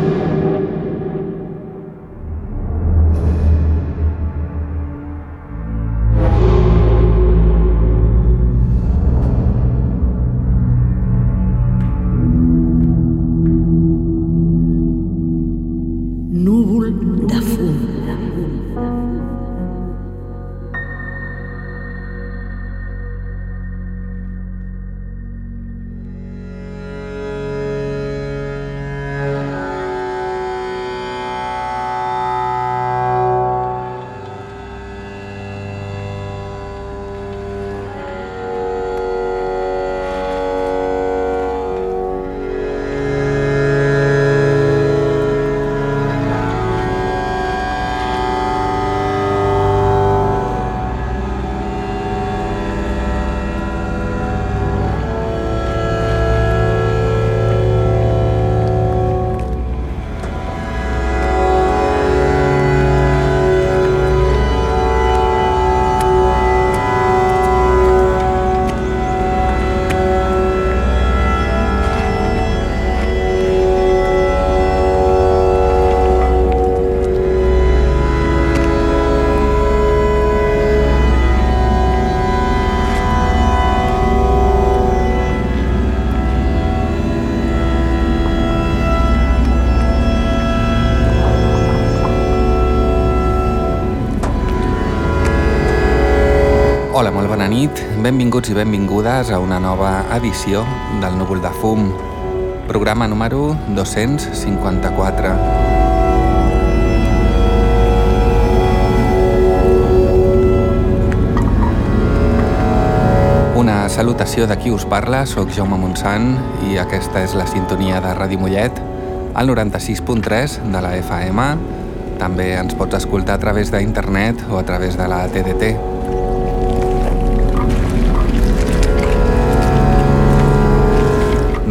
you benvinguts i benvingudes a una nova edició del Núvol de Fum, programa número 254. Una salutació de qui us parla, sóc Jaume Montsant i aquesta és la sintonia de Ràdio Mollet, al 96.3 de la FM. També ens pots escoltar a través d'internet o a través de la TDT.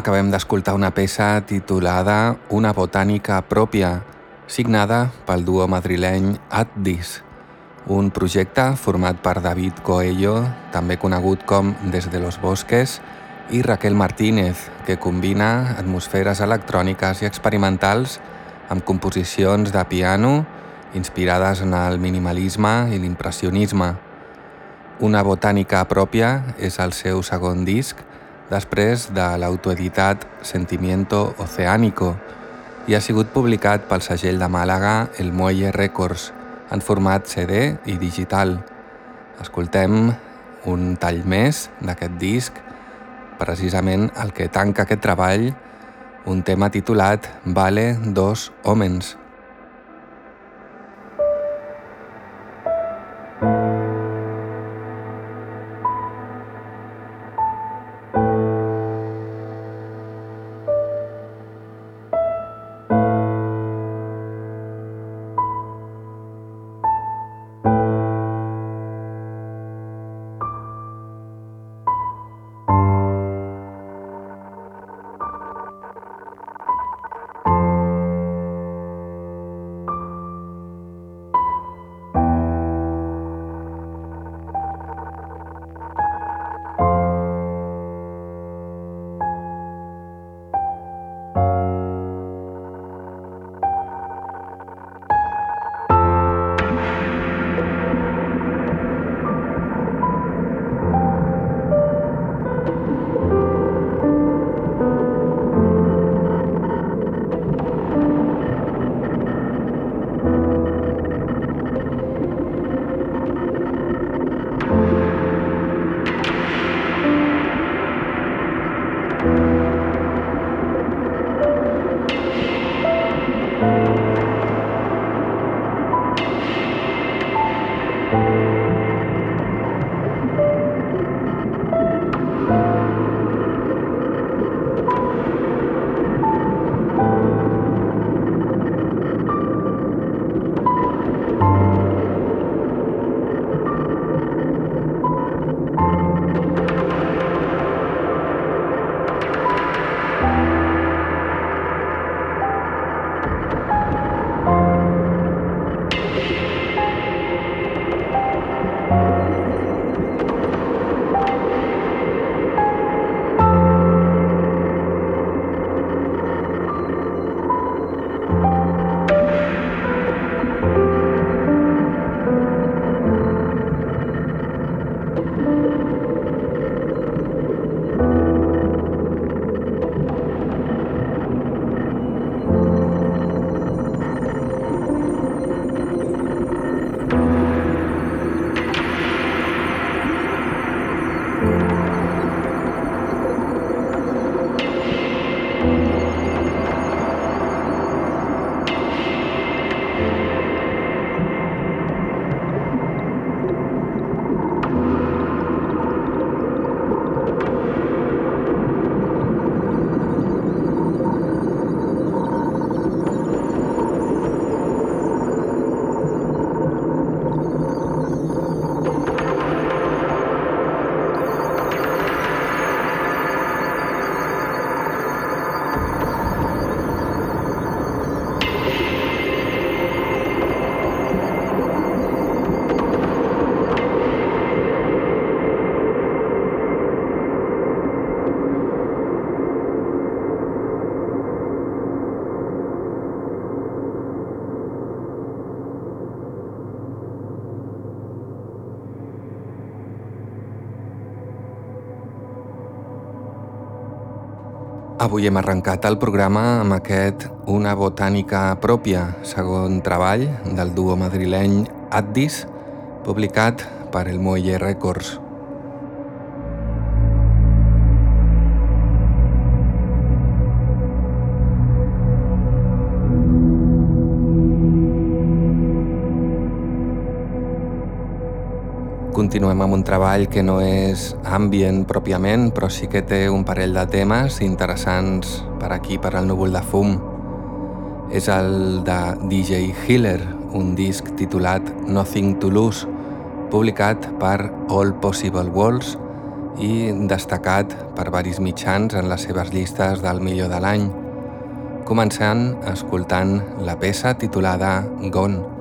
Acabem d'escoltar una peça titulada Una botànica pròpia, signada pel duo madrileny Addis, un projecte format per David Coello, també conegut com Des de los Bosques, i Raquel Martínez, que combina atmosferes electròniques i experimentals amb composicions de piano inspirades en el minimalisme i l'impressionisme. Una botànica pròpia és el seu segon disc després de l'autoeditat Sentimiento Oceánico i ha sigut publicat pel segell de Màlaga El Muelle Records en format CD i digital. Escoltem un tall més d'aquest disc, precisament el que tanca aquest treball, un tema titulat Vale dos Homens. Avui hem arrencat el programa amb aquest Una botànica pròpia, segon treball del duo madrileny Addis, publicat per el Muelle Records. Continuem amb un treball que no és ambient pròpiament, però sí que té un parell de temes interessants per aquí, per al núvol de fum. És el de DJ Healer, un disc titulat Nothing to Lose, publicat per All Possible Worlds i destacat per varis mitjans en les seves llistes del millor de l'any, començant escoltant la peça titulada Gone.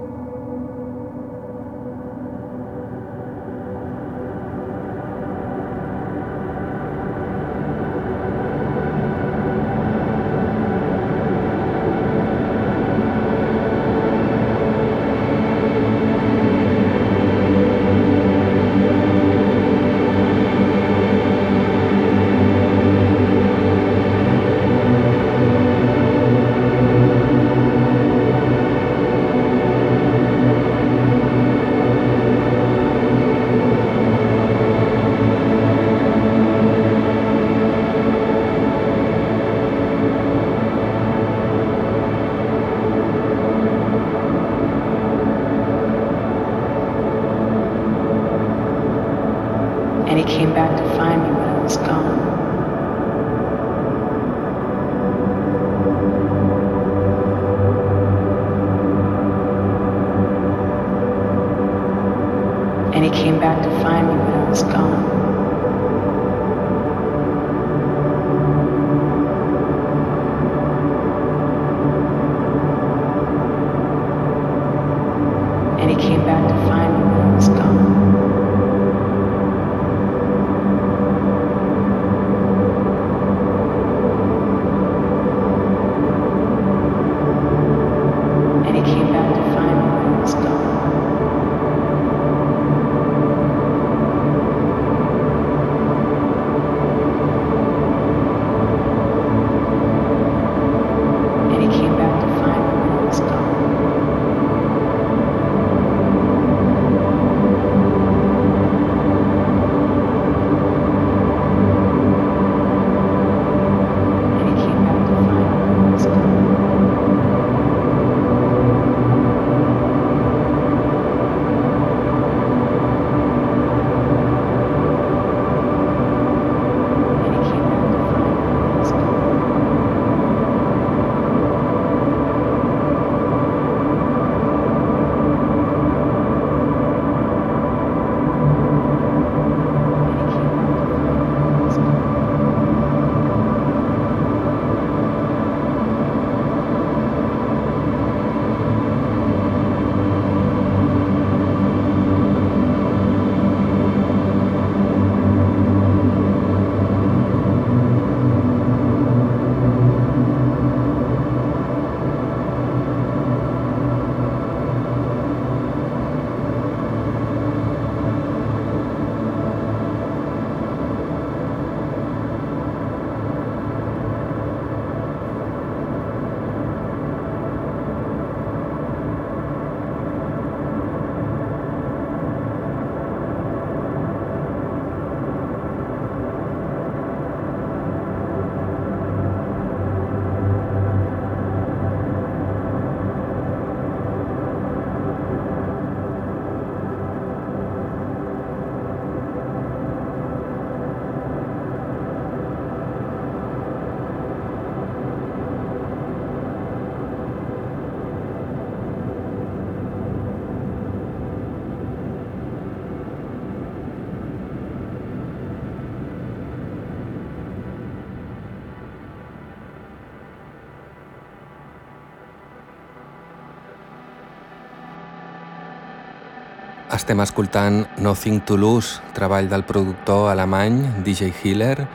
Estem escoltant Nothing to Lose, treball del productor alemany DJ Hiller,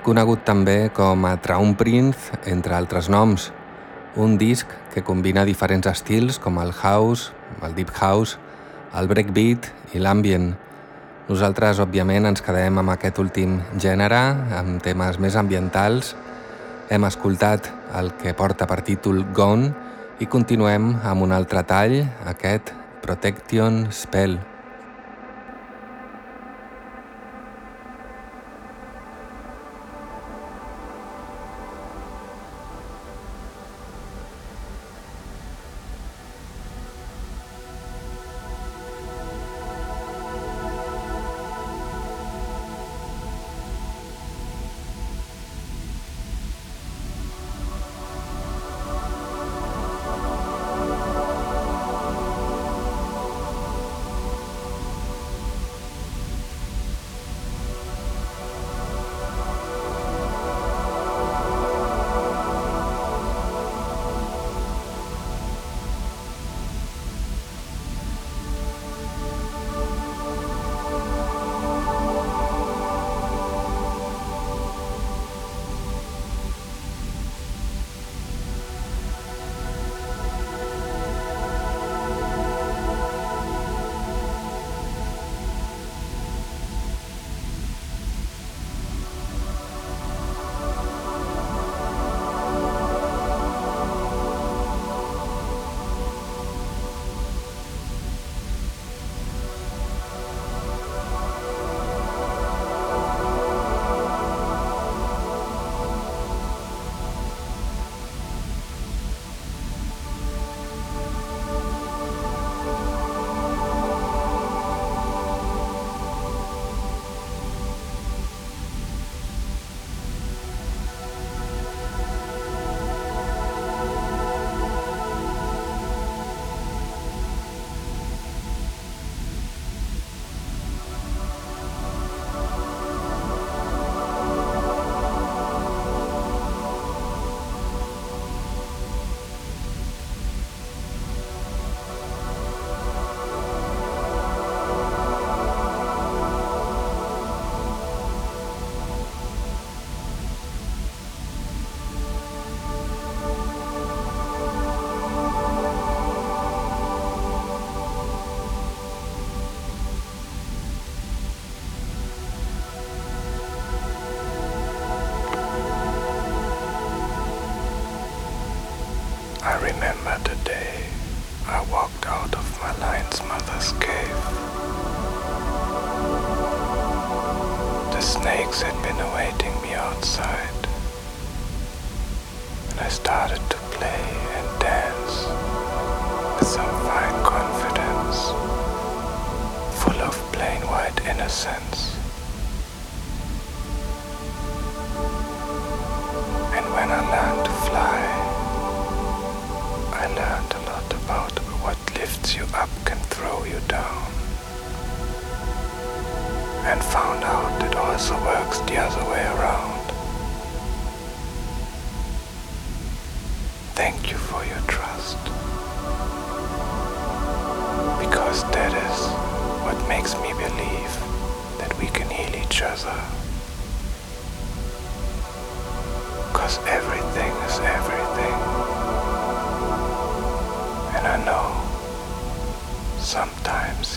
conegut també com a Traum Prince, entre altres noms. Un disc que combina diferents estils com el house, el deep house, el breakbeat i l'ambient. Nosaltres, òbviament, ens quedem amb aquest últim gènere, amb temes més ambientals. Hem escoltat el que porta per títol Gone i continuem amb un altre tall, aquest Protection Spell.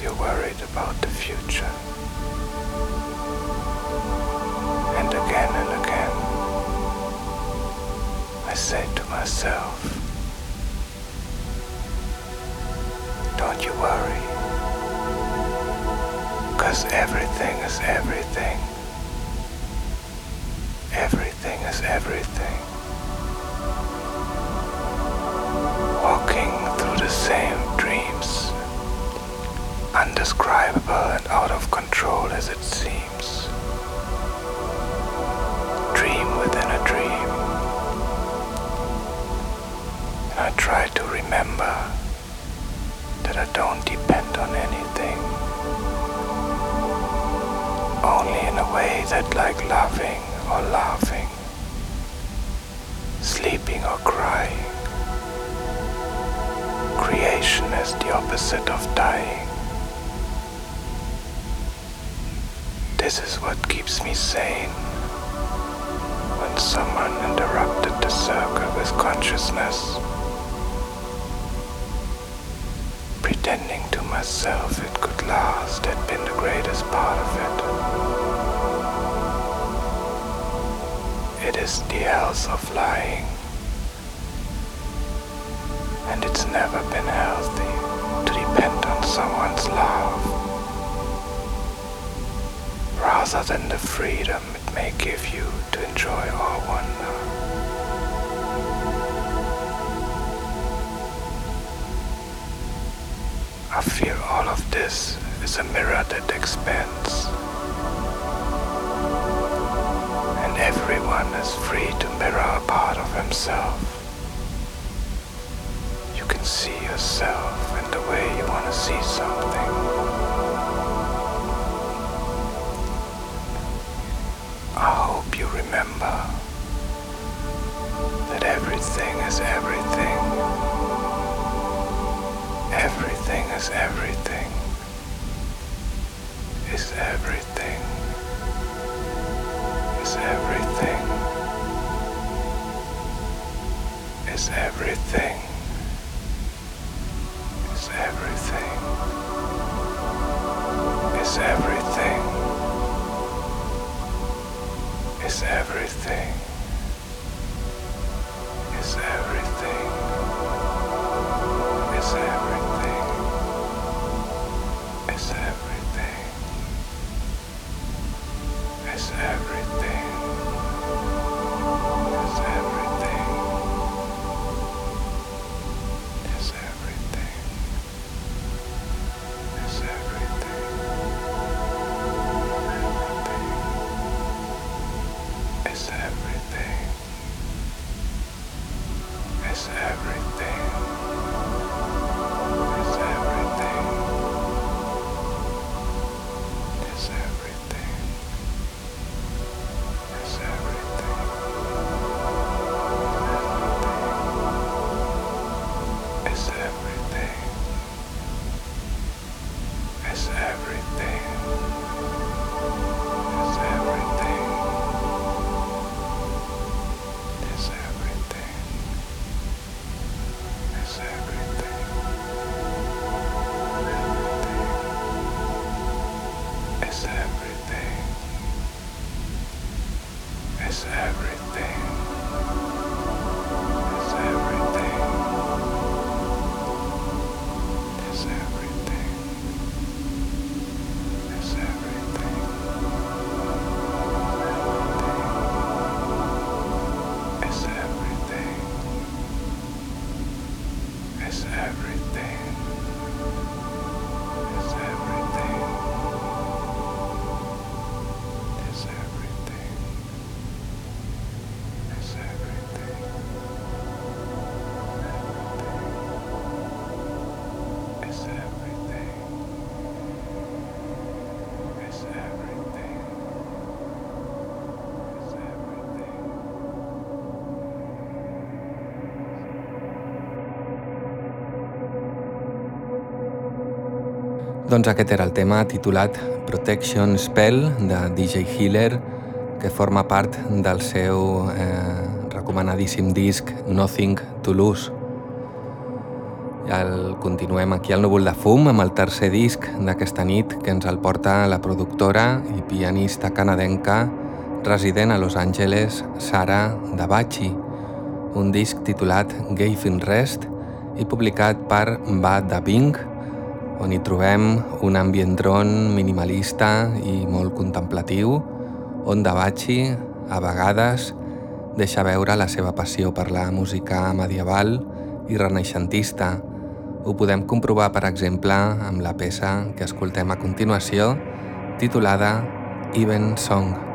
You're worried about the future. And again and again, I say to myself, don't you worry, because everything is everything. Everything is everything. Undescribable and out of control as it seems. Dream within a dream. And I try to remember that I don't depend on anything. Only in a way that like loving or laughing, sleeping or crying. Creation is the opposite of dying. This is what keeps me sane when someone interrupted the circle with consciousness, pretending to myself it could last had been the greatest part of it. It is the health of lying, and it's never been healthy to depend on someone's love than the freedom it may give you to enjoy our wonder. I feel all of this is a mirror that expands. And everyone is free to mirror a part of himself. You can see yourself in the way you want to see something. Remember that everything is everything. Everything is everything. Is everything. Is everything. Is everything. Is everything. Is everything every Doncs aquest era el tema titulat Protection Spell de DJ Healer que forma part del seu eh, recomanadíssim disc Nothing to Lose. El, continuem aquí al núvol de fum amb el tercer disc d'aquesta nit que ens el porta la productora i pianista canadenca resident a Los Angeles, Sara Dabachi, un disc titulat Gave Rest i publicat per Bad Da Bing, on hi trobem un ambient dron minimalista i molt contemplatiu, on Dabachi, a vegades, deixa veure la seva passió per la música medieval i renaixentista, ho podem comprovar, per exemple, amb la peça que escoltem a continuació, titulada Even Song.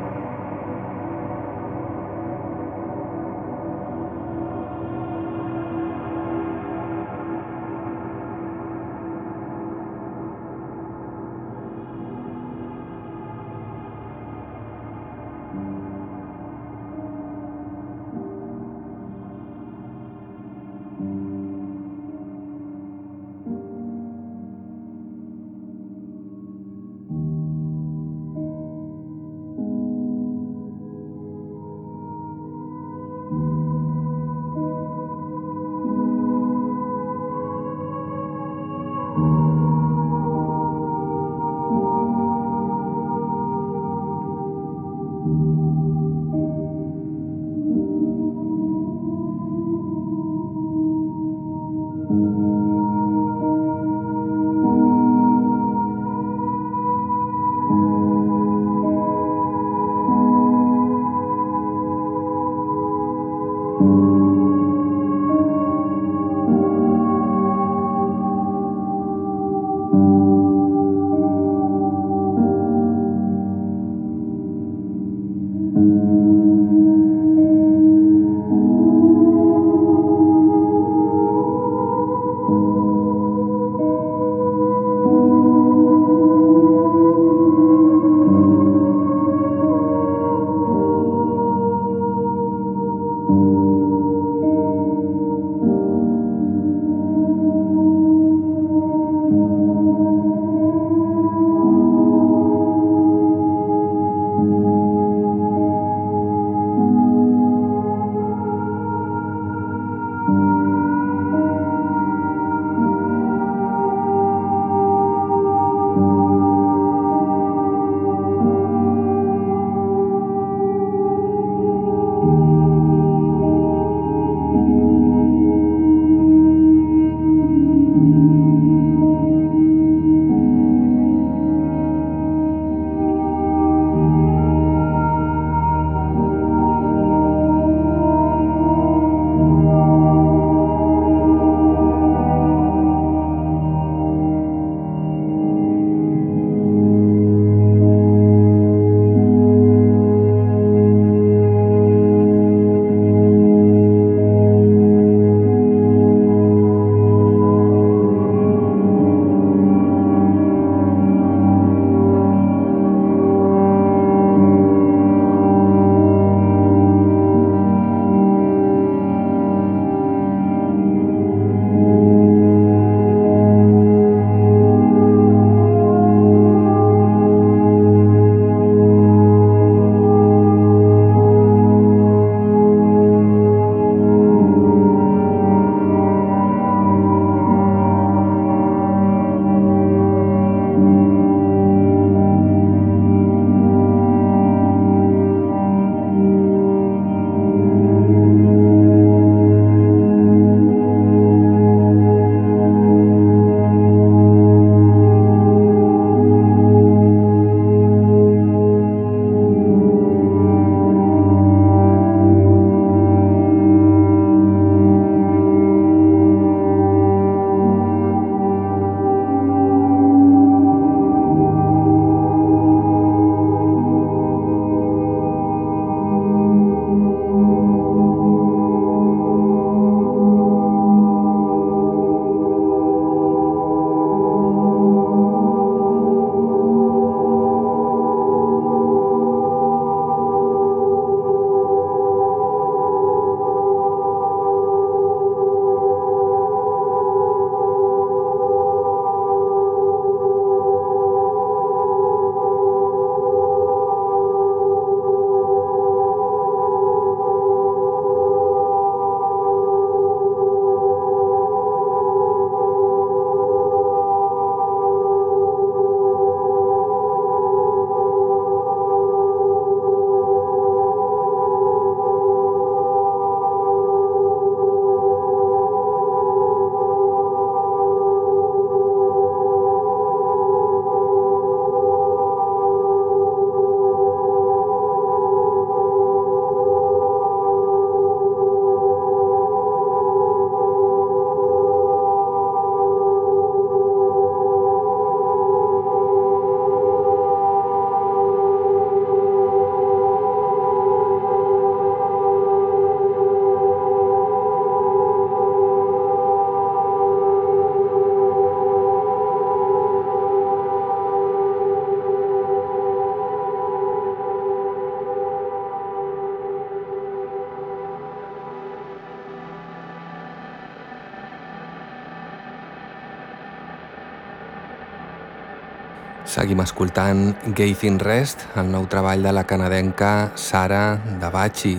Seguim escoltant Gathing Rest, el nou treball de la canadenca Sara Dabachi,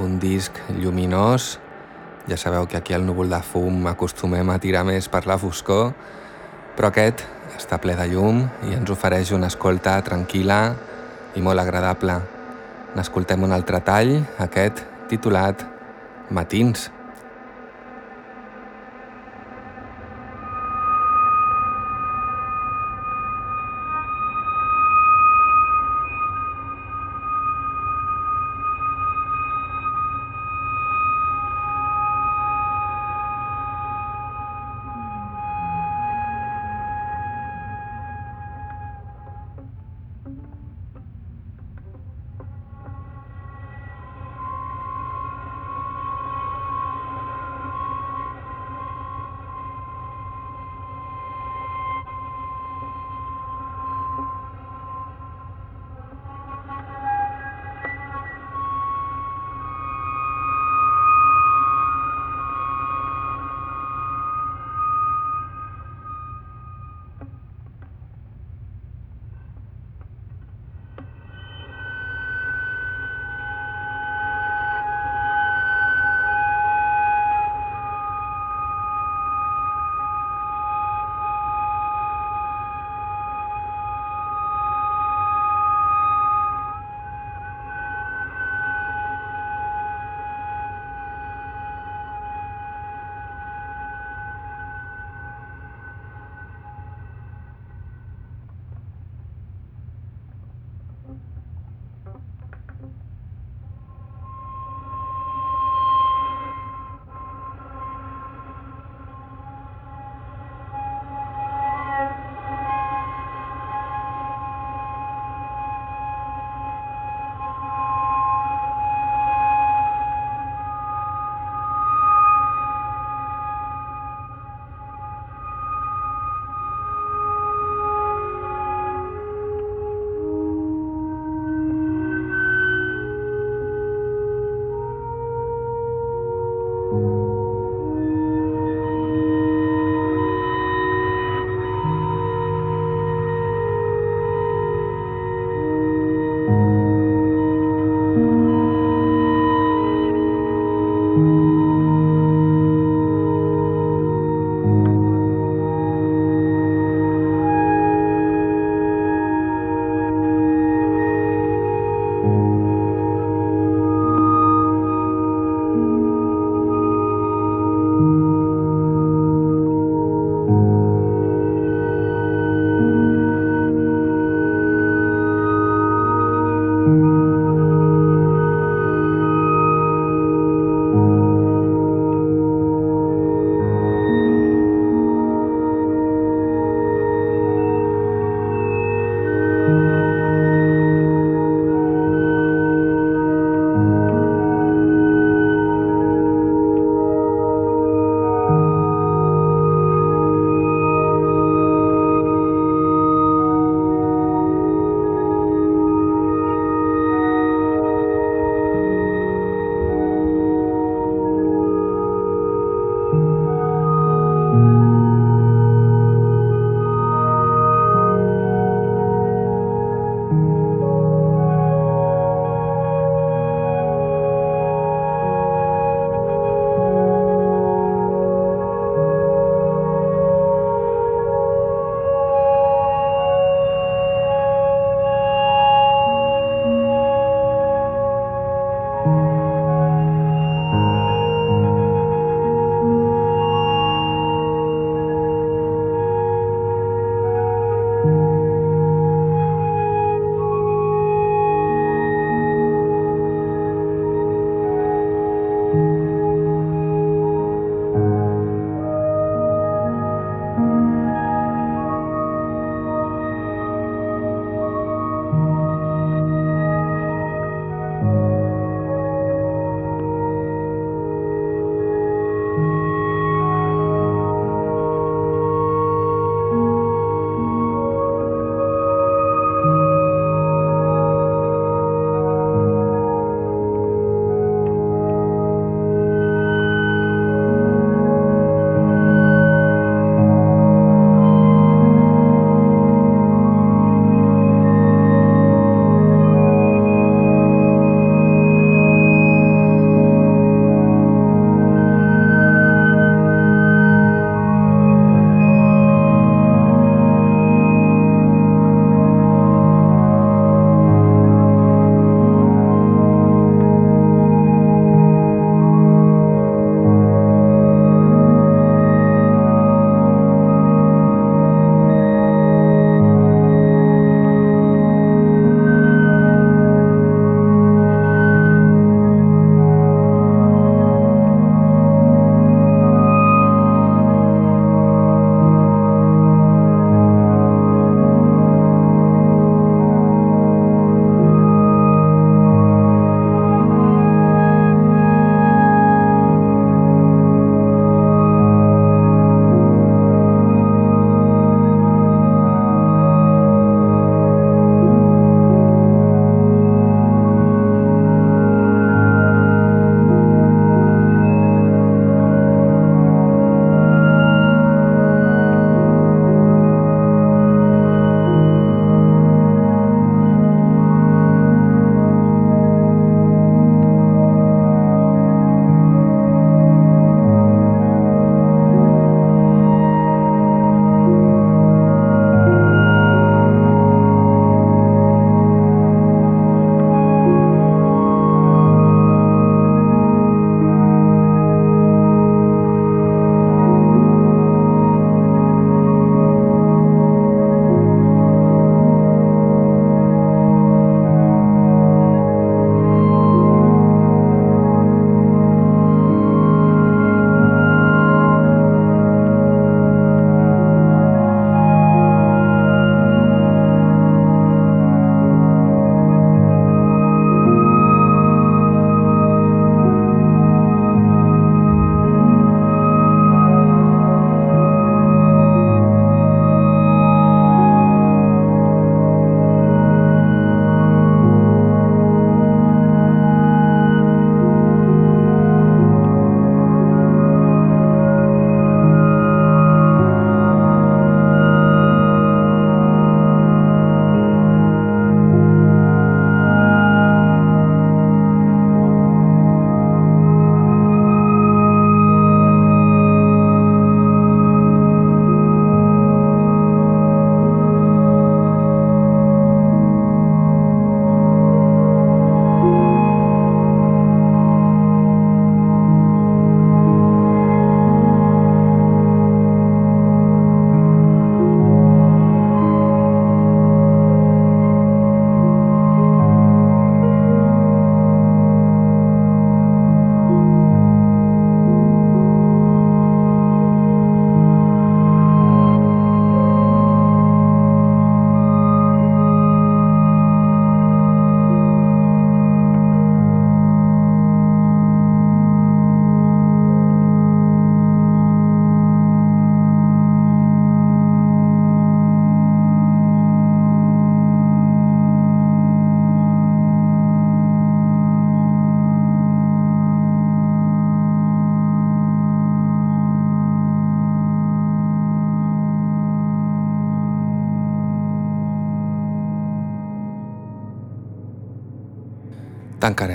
un disc lluminós. Ja sabeu que aquí al núvol de fum acostumem a tirar més per la foscor, però aquest està ple de llum i ens ofereix una escolta tranquil·la i molt agradable. N'escoltem un altre tall, aquest titulat Matins.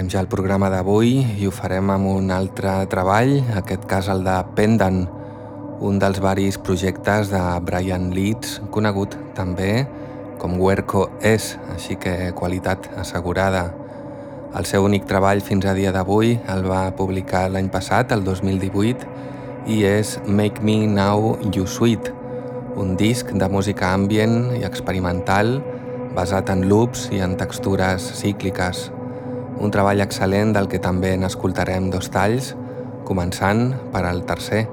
Tancarem ja el programa d'avui i ho farem amb un altre treball, aquest cas el de Pendant, un dels varis projectes de Brian Leeds, conegut també com Werco S, així que qualitat assegurada. El seu únic treball fins a dia d'avui el va publicar l'any passat, el 2018, i és Make Me Now You Sweet, un disc de música ambient i experimental basat en loops i en textures cícliques. Un treball excel·lent del que també n'escoltarem dos talls, començant per al tercer.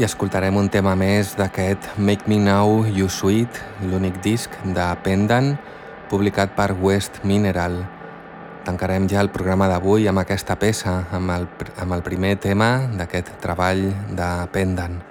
I escoltarem un tema més d'aquest Make Me Now You Sweet, l'únic disc de Pendant, publicat per West Mineral. Tancarem ja el programa d'avui amb aquesta peça, amb el, amb el primer tema d'aquest treball de Pendant.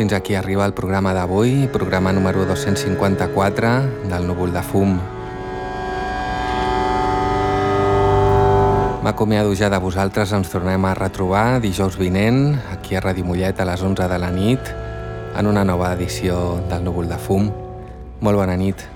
Fins aquí arriba el programa d'avui, programa número 254 del Núvol de Fum. M'acomiado ja de vosaltres, ens tornem a retrobar dijous vinent, aquí a Ràdio Mollet a les 11 de la nit, en una nova edició del Núvol de Fum. Molt bona nit.